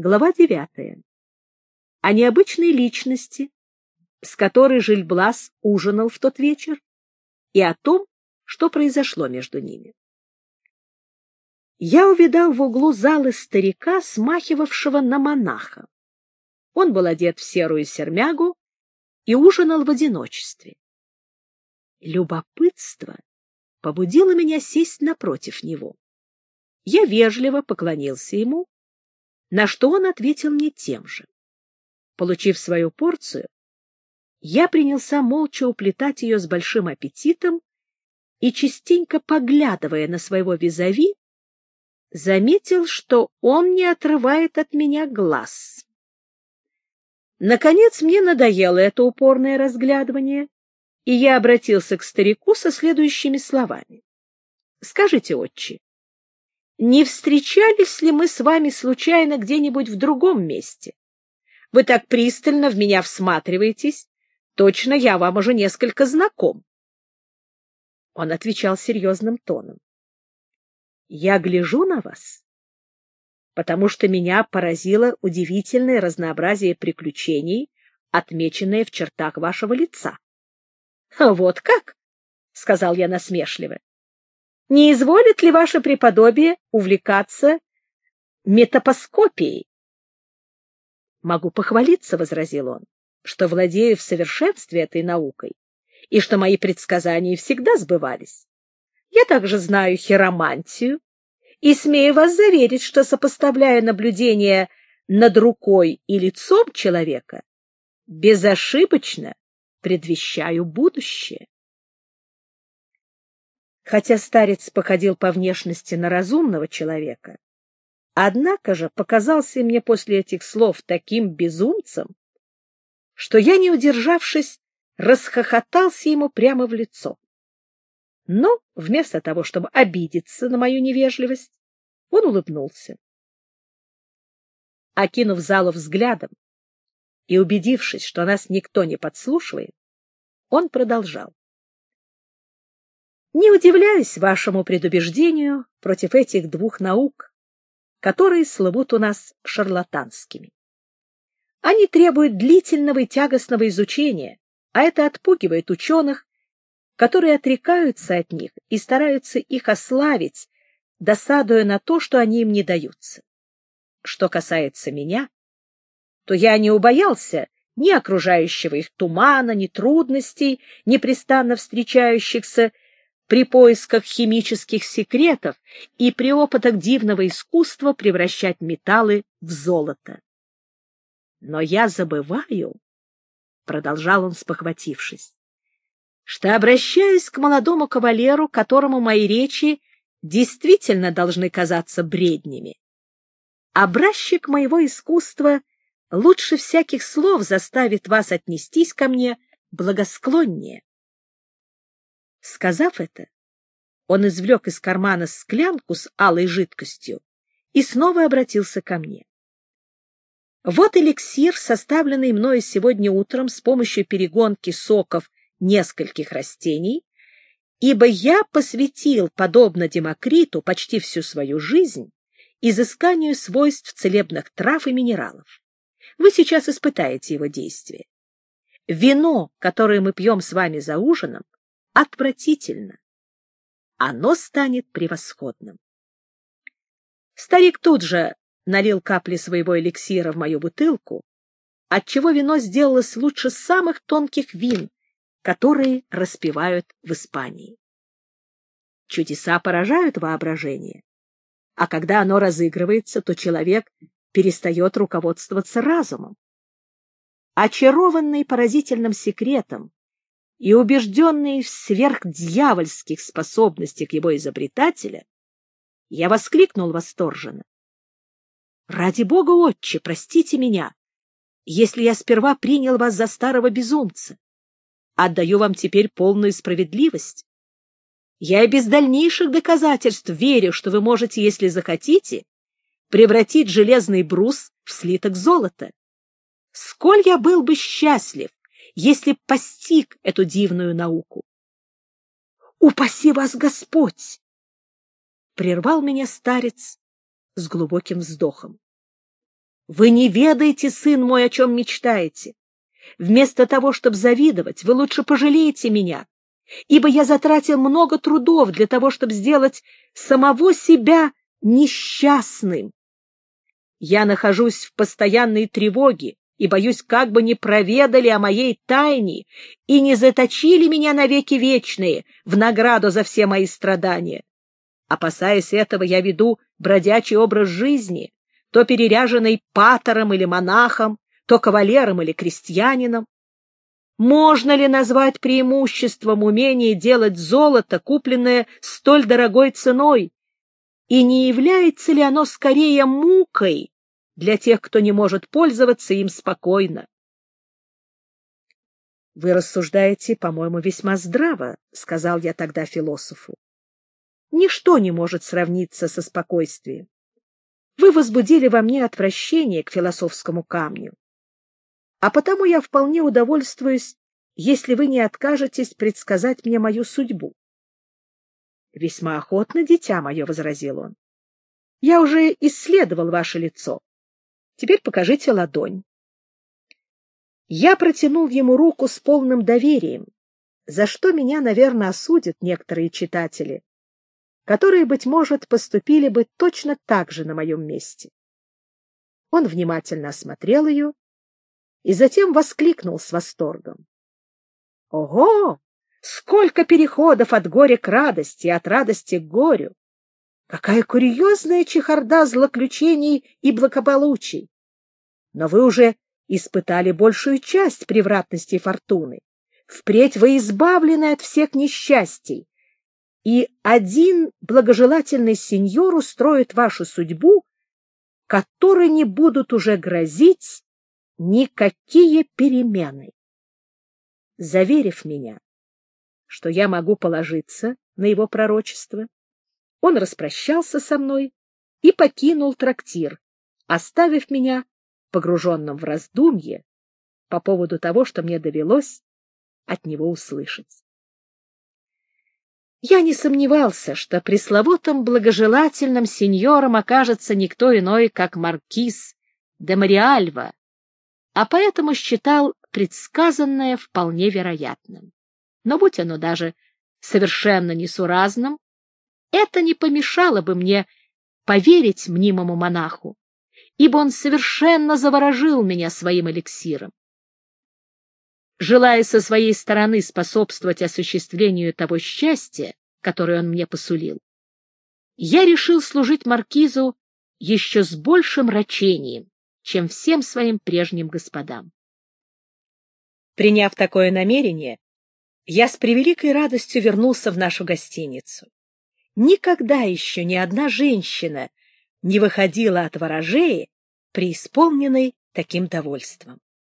Глава девятая. О необычной личности, с которой Жильблас ужинал в тот вечер, и о том, что произошло между ними. Я увидал в углу залы старика, смахивавшего на монаха. Он был одет в серую сермягу и ужинал в одиночестве. Любопытство побудило меня сесть напротив него. Я вежливо поклонился ему на что он ответил мне тем же. Получив свою порцию, я принялся молча уплетать ее с большим аппетитом и, частенько поглядывая на своего визави, заметил, что он не отрывает от меня глаз. Наконец мне надоело это упорное разглядывание, и я обратился к старику со следующими словами. — Скажите, отче, не встречались ли мы с вами случайно где-нибудь в другом месте? Вы так пристально в меня всматриваетесь, точно я вам уже несколько знаком. Он отвечал серьезным тоном. Я гляжу на вас, потому что меня поразило удивительное разнообразие приключений, отмеченное в чертах вашего лица. — Вот как? — сказал я насмешливо. Не изволит ли ваше преподобие увлекаться метапоскопией? — Могу похвалиться, — возразил он, — что владею в совершенстве этой наукой и что мои предсказания всегда сбывались. Я также знаю хиромантию и смею вас заверить, что, сопоставляя наблюдения над рукой и лицом человека, безошибочно предвещаю будущее. Хотя старец походил по внешности на разумного человека, однако же показался мне после этих слов таким безумцем, что я, не удержавшись, расхохотался ему прямо в лицо. Но вместо того, чтобы обидеться на мою невежливость, он улыбнулся. Окинув залу взглядом и убедившись, что нас никто не подслушивает, он продолжал. Не удивляюсь вашему предубеждению против этих двух наук, которые слывут у нас шарлатанскими. Они требуют длительного и тягостного изучения, а это отпугивает ученых, которые отрекаются от них и стараются их ославить, досадуя на то, что они им не даются. Что касается меня, то я не убоялся ни окружающего их тумана, ни трудностей, непрестанно встречающихся при поисках химических секретов и при опытах дивного искусства превращать металлы в золото. Но я забываю, — продолжал он, спохватившись, — что обращаюсь к молодому кавалеру, которому мои речи действительно должны казаться бреднями. Образчик моего искусства лучше всяких слов заставит вас отнестись ко мне благосклоннее. Сказав это, он извлек из кармана склянку с алой жидкостью и снова обратился ко мне. Вот эликсир, составленный мною сегодня утром с помощью перегонки соков нескольких растений, ибо я посвятил, подобно Демокриту, почти всю свою жизнь изысканию свойств целебных трав и минералов. Вы сейчас испытаете его действие. Вино, которое мы пьем с вами за ужином, отвратительно. Оно станет превосходным. Старик тут же налил капли своего эликсира в мою бутылку, отчего вино сделалось лучше самых тонких вин, которые распивают в Испании. Чудеса поражают воображение, а когда оно разыгрывается, то человек перестает руководствоваться разумом. Очарованный поразительным секретом, и убежденный в сверхдьявольских способностях его изобретателя, я воскликнул восторженно. «Ради бога, отче, простите меня, если я сперва принял вас за старого безумца. Отдаю вам теперь полную справедливость. Я и без дальнейших доказательств верю, что вы можете, если захотите, превратить железный брус в слиток золота. Сколь я был бы счастлив, если б постиг эту дивную науку. «Упаси вас Господь!» Прервал меня старец с глубоким вздохом. Вы не ведаете, сын мой, о чем мечтаете. Вместо того, чтобы завидовать, вы лучше пожалеете меня, ибо я затратил много трудов для того, чтобы сделать самого себя несчастным. Я нахожусь в постоянной тревоге и боюсь, как бы не проведали о моей тайне и не заточили меня навеки вечные в награду за все мои страдания. Опасаясь этого, я веду бродячий образ жизни, то переряженный патором или монахом, то кавалером или крестьянином. Можно ли назвать преимуществом умение делать золото, купленное столь дорогой ценой? И не является ли оно скорее мукой для тех, кто не может пользоваться им спокойно? — Вы рассуждаете, по-моему, весьма здраво, — сказал я тогда философу. Ничто не может сравниться со спокойствием. Вы возбудили во мне отвращение к философскому камню. А потому я вполне удовольствуюсь, если вы не откажетесь предсказать мне мою судьбу. — Весьма охотно, дитя мое, — возразил он. — Я уже исследовал ваше лицо. Теперь покажите ладонь. Я протянул ему руку с полным доверием, за что меня, наверное, осудят некоторые читатели, которые, быть может, поступили бы точно так же на моем месте. Он внимательно осмотрел ее и затем воскликнул с восторгом. — Ого! Сколько переходов от горя к радости, от радости к горю! Какая курьезная чехарда злоключений и благополучий! Но вы уже испытали большую часть превратностей фортуны. Впредь вы избавлены от всех несчастий, и один благожелательный сеньор устроит вашу судьбу, которой не будут уже грозить никакие перемены. Заверив меня, что я могу положиться на его пророчество, он распрощался со мной и покинул трактир, оставив меня погруженным в раздумье по поводу того, что мне довелось от него услышать. Я не сомневался, что пресловутым благожелательным сеньором окажется никто иной, как маркиз де Мариальва, а поэтому считал предсказанное вполне вероятным. Но будь оно даже совершенно несуразным, это не помешало бы мне поверить мнимому монаху, ибо он совершенно заворожил меня своим эликсиром желая со своей стороны способствовать осуществлению того счастья, которое он мне посулил, я решил служить маркизу еще с большим рачением, чем всем своим прежним господам. Приняв такое намерение, я с превеликой радостью вернулся в нашу гостиницу. Никогда еще ни одна женщина не выходила от ворожеи, преисполненной таким довольством.